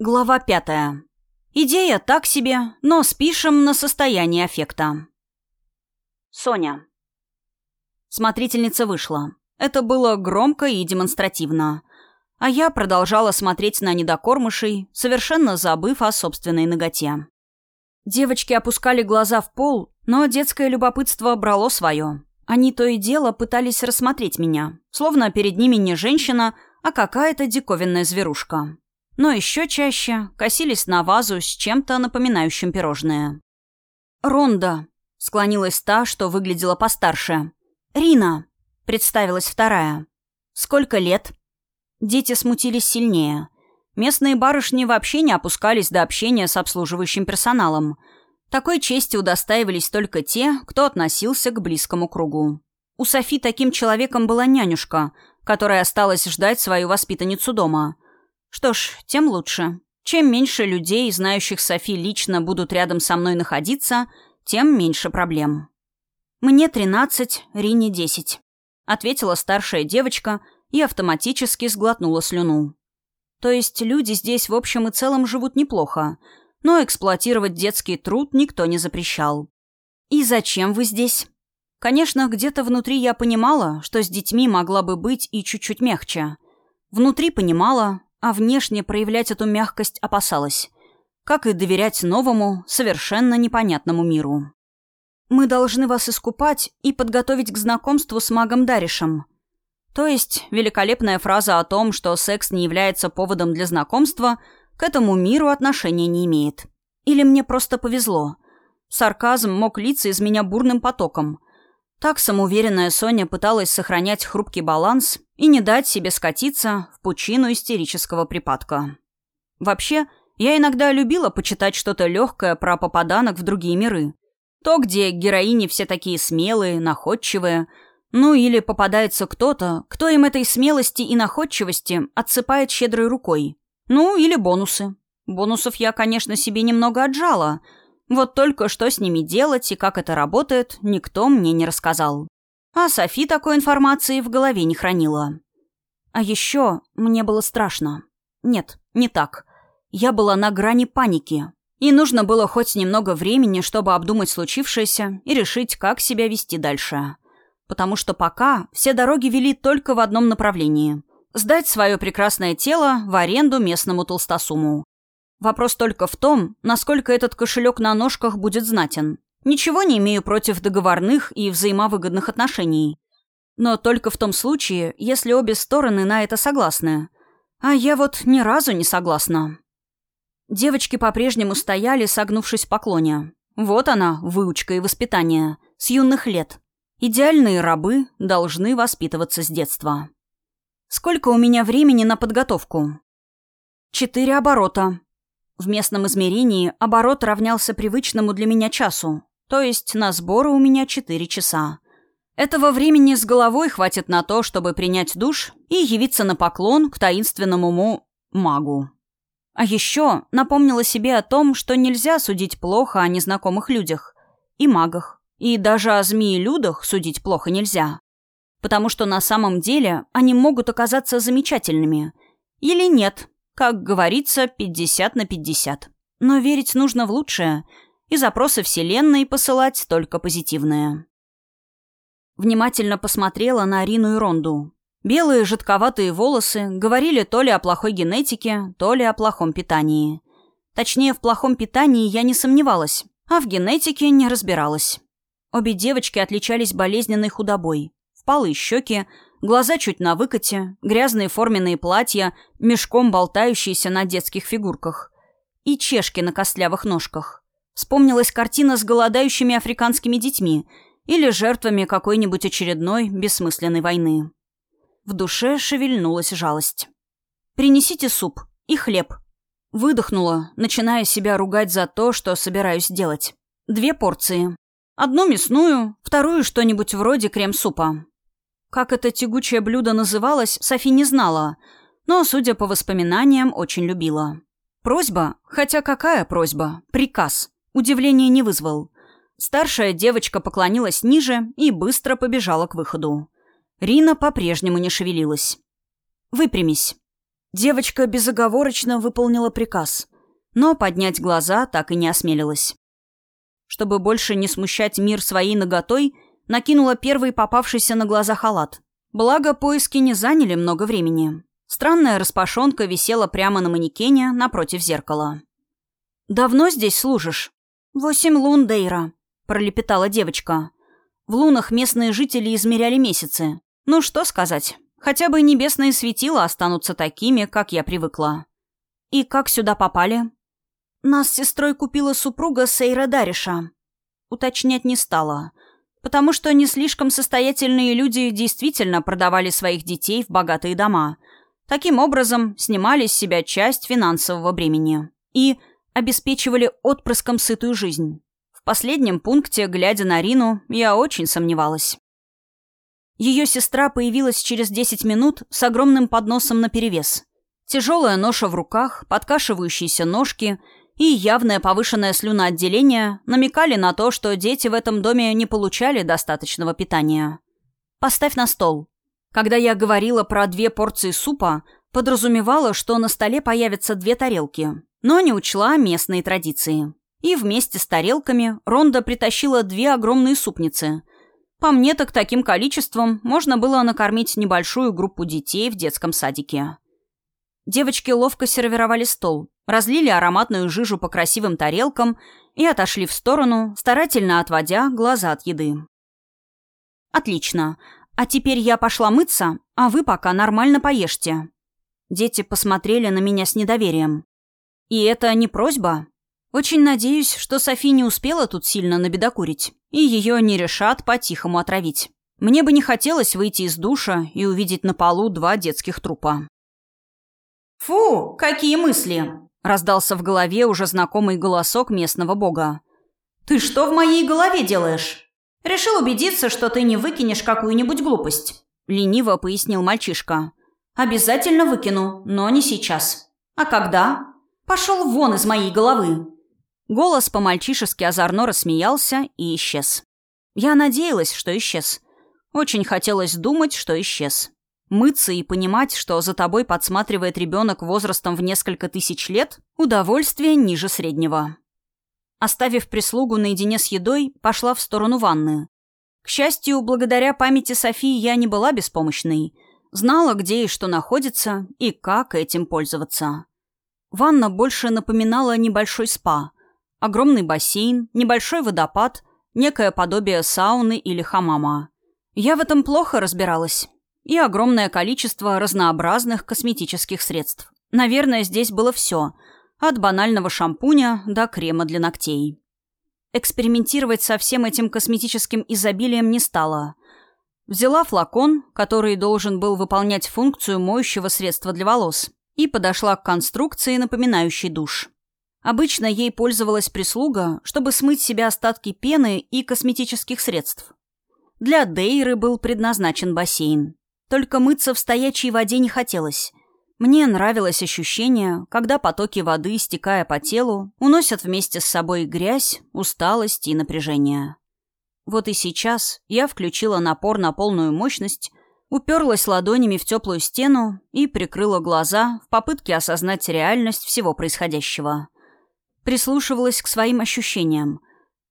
Глава пятая. Идея так себе, но спишем на состояние аффекта. Соня. Смотрительница вышла. Это было громко и демонстративно. А я продолжала смотреть на недокормышей, совершенно забыв о собственной ноготе. Девочки опускали глаза в пол, но детское любопытство брало свое. Они то и дело пытались рассмотреть меня, словно перед ними не женщина, а какая-то диковинная зверушка. Но еще чаще косились на вазу с чем-то напоминающим пирожное. «Ронда», — склонилась та, что выглядела постарше. «Рина», — представилась вторая. «Сколько лет?» Дети смутились сильнее. Местные барышни вообще не опускались до общения с обслуживающим персоналом. Такой чести удостаивались только те, кто относился к близкому кругу. У Софи таким человеком была нянюшка, которая осталась ждать свою воспитанницу дома. Что ж, тем лучше. Чем меньше людей, знающих Софи лично, будут рядом со мной находиться, тем меньше проблем. «Мне тринадцать, Рине десять», — ответила старшая девочка и автоматически сглотнула слюну. То есть люди здесь в общем и целом живут неплохо, но эксплуатировать детский труд никто не запрещал. «И зачем вы здесь?» Конечно, где-то внутри я понимала, что с детьми могла бы быть и чуть-чуть мягче. Внутри понимала, а внешне проявлять эту мягкость опасалась. Как и доверять новому, совершенно непонятному миру. «Мы должны вас искупать и подготовить к знакомству с магом Даришем», то есть великолепная фраза о том, что секс не является поводом для знакомства, к этому миру отношения не имеет. Или мне просто повезло. Сарказм мог литься из меня бурным потоком. Так самоуверенная Соня пыталась сохранять хрупкий баланс и не дать себе скатиться в пучину истерического припадка. Вообще, я иногда любила почитать что-то легкое про попаданок в другие миры. То, где героини все такие смелые, находчивые – ну или попадается кто-то, кто им этой смелости и находчивости отсыпает щедрой рукой. Ну или бонусы. Бонусов я, конечно, себе немного отжала. Вот только что с ними делать и как это работает, никто мне не рассказал. А Софи такой информации в голове не хранила. А еще мне было страшно. Нет, не так. Я была на грани паники. И нужно было хоть немного времени, чтобы обдумать случившееся и решить, как себя вести дальше потому что пока все дороги вели только в одном направлении – сдать свое прекрасное тело в аренду местному толстосуму. Вопрос только в том, насколько этот кошелек на ножках будет знатен. Ничего не имею против договорных и взаимовыгодных отношений. Но только в том случае, если обе стороны на это согласны. А я вот ни разу не согласна. Девочки по-прежнему стояли, согнувшись в поклоне. Вот она, выучка и воспитание. С юных лет. Идеальные рабы должны воспитываться с детства. Сколько у меня времени на подготовку? Четыре оборота. В местном измерении оборот равнялся привычному для меня часу, то есть на сборы у меня четыре часа. Этого времени с головой хватит на то, чтобы принять душ и явиться на поклон к таинственному му магу. А еще напомнила себе о том, что нельзя судить плохо о незнакомых людях и магах. И даже о змеи-людах судить плохо нельзя. Потому что на самом деле они могут оказаться замечательными. Или нет, как говорится, 50 на 50. Но верить нужно в лучшее, и запросы Вселенной посылать только позитивные. Внимательно посмотрела на Арину и Ронду. Белые жидковатые волосы говорили то ли о плохой генетике, то ли о плохом питании. Точнее, в плохом питании я не сомневалась, а в генетике не разбиралась. Обе девочки отличались болезненной худобой. Впалые щеки, глаза чуть на выкате, грязные форменные платья, мешком болтающиеся на детских фигурках. И чешки на костлявых ножках. Вспомнилась картина с голодающими африканскими детьми или жертвами какой-нибудь очередной бессмысленной войны. В душе шевельнулась жалость. «Принесите суп и хлеб». Выдохнула, начиная себя ругать за то, что собираюсь делать. Две порции. Одну мясную, вторую что-нибудь вроде крем-супа. Как это тягучее блюдо называлось, Софи не знала, но, судя по воспоминаниям, очень любила. Просьба, хотя какая просьба, приказ, удивления не вызвал. Старшая девочка поклонилась ниже и быстро побежала к выходу. Рина по-прежнему не шевелилась. «Выпрямись». Девочка безоговорочно выполнила приказ, но поднять глаза так и не осмелилась. Чтобы больше не смущать мир своей ноготой, накинула первый попавшийся на глаза халат. Благо, поиски не заняли много времени. Странная распашонка висела прямо на манекене напротив зеркала. «Давно здесь служишь?» «Восемь лун, Дейра», — пролепетала девочка. В лунах местные жители измеряли месяцы. Ну, что сказать. Хотя бы небесные светила останутся такими, как я привыкла. «И как сюда попали?» «Нас с сестрой купила супруга Сейра Дариша». Уточнять не стала, потому что не слишком состоятельные люди действительно продавали своих детей в богатые дома. Таким образом, снимали с себя часть финансового бремени. И обеспечивали отпрыском сытую жизнь. В последнем пункте, глядя на Рину, я очень сомневалась. Ее сестра появилась через 10 минут с огромным подносом наперевес. Тяжелая ноша в руках, подкашивающиеся ножки и явное повышенное слюноотделение намекали на то, что дети в этом доме не получали достаточного питания. «Поставь на стол». Когда я говорила про две порции супа, подразумевала, что на столе появятся две тарелки, но не учла местные традиции. И вместе с тарелками Ронда притащила две огромные супницы – по мне, так таким количеством можно было накормить небольшую группу детей в детском садике. Девочки ловко сервировали стол, разлили ароматную жижу по красивым тарелкам и отошли в сторону, старательно отводя глаза от еды. «Отлично. А теперь я пошла мыться, а вы пока нормально поешьте». Дети посмотрели на меня с недоверием. «И это не просьба?» Очень надеюсь, что Софи не успела тут сильно набедокурить, и ее не решат по-тихому отравить. Мне бы не хотелось выйти из душа и увидеть на полу два детских трупа. «Фу, какие мысли!» – раздался в голове уже знакомый голосок местного бога. «Ты что в моей голове делаешь? Решил убедиться, что ты не выкинешь какую-нибудь глупость», – лениво пояснил мальчишка. «Обязательно выкину, но не сейчас. А когда? Пошел вон из моей головы!» Голос по-мальчишески озорно рассмеялся и исчез. Я надеялась, что исчез. Очень хотелось думать, что исчез. Мыться и понимать, что за тобой подсматривает ребенок возрастом в несколько тысяч лет – удовольствие ниже среднего. Оставив прислугу наедине с едой, пошла в сторону ванны. К счастью, благодаря памяти Софии я не была беспомощной. Знала, где и что находится, и как этим пользоваться. Ванна больше напоминала небольшой спа – огромный бассейн, небольшой водопад, некое подобие сауны или хамама. Я в этом плохо разбиралась. И огромное количество разнообразных косметических средств. Наверное, здесь было все. От банального шампуня до крема для ногтей. Экспериментировать со всем этим косметическим изобилием не стала. Взяла флакон, который должен был выполнять функцию моющего средства для волос, и подошла к конструкции, напоминающей душ. Обычно ей пользовалась прислуга, чтобы смыть себе остатки пены и косметических средств. Для Дейры был предназначен бассейн. Только мыться в стоячей воде не хотелось. Мне нравилось ощущение, когда потоки воды, стекая по телу, уносят вместе с собой грязь, усталость и напряжение. Вот и сейчас я включила напор на полную мощность, уперлась ладонями в теплую стену и прикрыла глаза в попытке осознать реальность всего происходящего прислушивалась к своим ощущениям.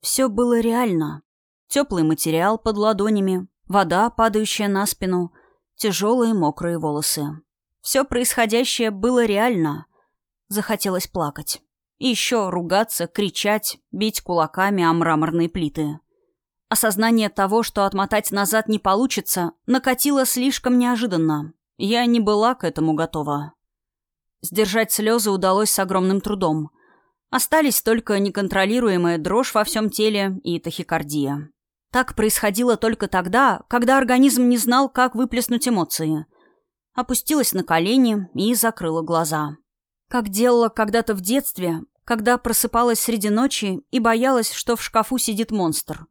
Все было реально. Теплый материал под ладонями, вода, падающая на спину, тяжелые мокрые волосы. Все происходящее было реально. Захотелось плакать. Еще ругаться, кричать, бить кулаками о мраморные плиты. Осознание того, что отмотать назад не получится, накатило слишком неожиданно. Я не была к этому готова. Сдержать слезы удалось с огромным трудом. Остались только неконтролируемая дрожь во всем теле и тахикардия. Так происходило только тогда, когда организм не знал, как выплеснуть эмоции. Опустилась на колени и закрыла глаза. Как делала когда-то в детстве, когда просыпалась среди ночи и боялась, что в шкафу сидит монстр.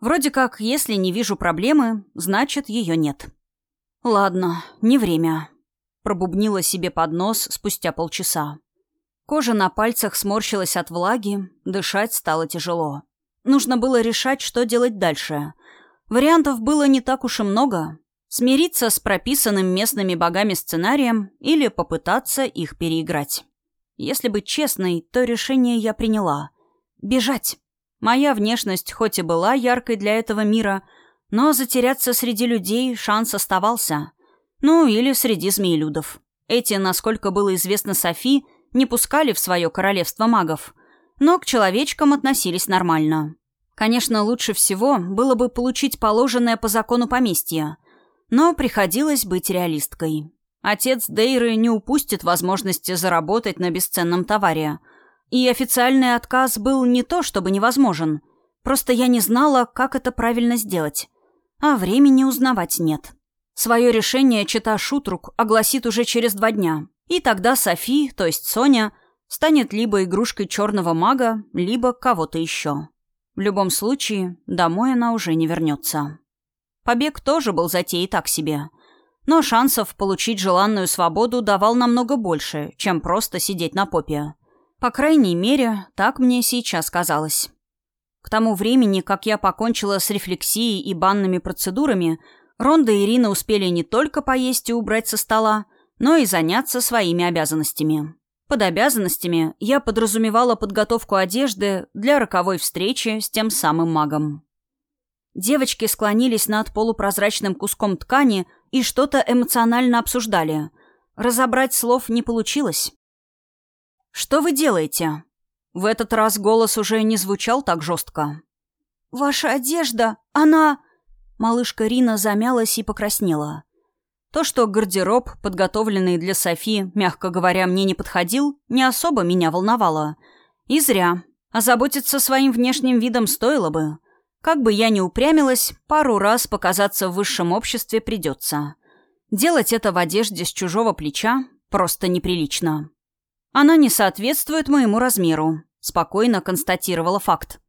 Вроде как, если не вижу проблемы, значит, ее нет. «Ладно, не время», — пробубнила себе под нос спустя полчаса. Кожа на пальцах сморщилась от влаги, дышать стало тяжело. Нужно было решать, что делать дальше. Вариантов было не так уж и много. Смириться с прописанным местными богами сценарием или попытаться их переиграть. Если быть честной, то решение я приняла. Бежать. Моя внешность хоть и была яркой для этого мира, но затеряться среди людей шанс оставался. Ну, или среди змеелюдов. Эти, насколько было известно Софи, не пускали в свое королевство магов, но к человечкам относились нормально. Конечно, лучше всего было бы получить положенное по закону поместье, но приходилось быть реалисткой. Отец Дейры не упустит возможности заработать на бесценном товаре. И официальный отказ был не то чтобы невозможен, просто я не знала, как это правильно сделать. А времени узнавать нет. Свое решение чита Шутрук огласит уже через два дня. И тогда Софи, то есть Соня, станет либо игрушкой черного мага, либо кого-то еще. В любом случае, домой она уже не вернется. Побег тоже был затеей так себе. Но шансов получить желанную свободу давал намного больше, чем просто сидеть на попе. По крайней мере, так мне сейчас казалось. К тому времени, как я покончила с рефлексией и банными процедурами, Ронда и Ирина успели не только поесть и убрать со стола, но и заняться своими обязанностями. Под обязанностями я подразумевала подготовку одежды для роковой встречи с тем самым магом. Девочки склонились над полупрозрачным куском ткани и что-то эмоционально обсуждали. Разобрать слов не получилось. «Что вы делаете?» В этот раз голос уже не звучал так жестко. «Ваша одежда, она...» Малышка Рина замялась и покраснела. То, что гардероб, подготовленный для Софи, мягко говоря, мне не подходил, не особо меня волновало. И зря. Озаботиться своим внешним видом стоило бы. Как бы я ни упрямилась, пару раз показаться в высшем обществе придется. Делать это в одежде с чужого плеча просто неприлично. Она не соответствует моему размеру, спокойно констатировала факт.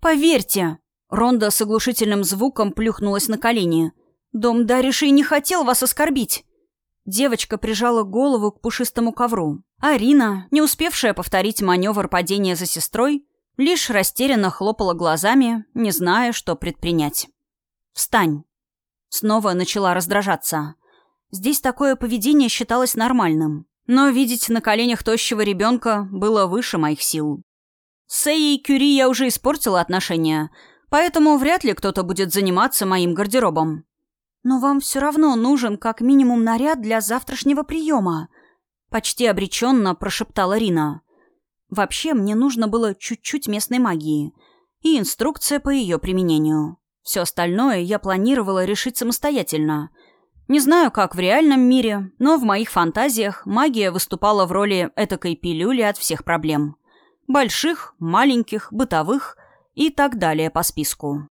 «Поверьте», Ронда с оглушительным звуком плюхнулась на колени. «Дом Дариши не хотел вас оскорбить!» Девочка прижала голову к пушистому ковру. Арина, не успевшая повторить маневр падения за сестрой, лишь растерянно хлопала глазами, не зная, что предпринять. «Встань!» Снова начала раздражаться. Здесь такое поведение считалось нормальным. Но видеть на коленях тощего ребенка было выше моих сил. С Эей Кюри я уже испортила отношения — Поэтому вряд ли кто-то будет заниматься моим гардеробом. Но вам все равно нужен как минимум наряд для завтрашнего приема. Почти обреченно прошептала Рина. Вообще, мне нужно было чуть-чуть местной магии и инструкция по ее применению. Все остальное я планировала решить самостоятельно. Не знаю, как в реальном мире, но в моих фантазиях магия выступала в роли этакой пилюли от всех проблем. Больших, маленьких, бытовых – и так далее по списку.